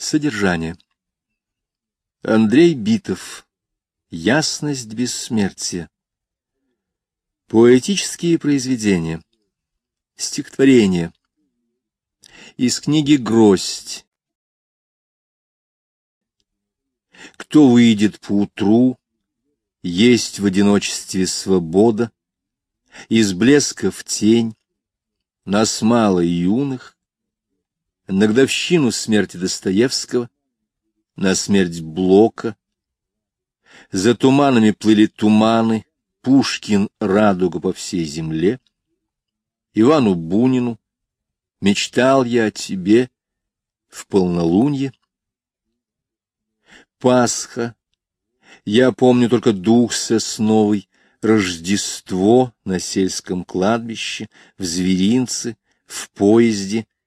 Содержание. Андрей Битов. Ясность бессмертия. Поэтические произведения. Стихотворения. Из книги «Гроздь». Кто выйдет поутру, есть в одиночестве свобода, из блеска в тень, нас мало юных, на годовщину смерти Достоевского, на смерть Блока. За туманами плыли туманы, Пушкин — радуга по всей земле. Ивану Бунину мечтал я о тебе в полнолунье. Пасха, я помню только дух сосновый, Рождество на сельском кладбище, в зверинце, в поезде —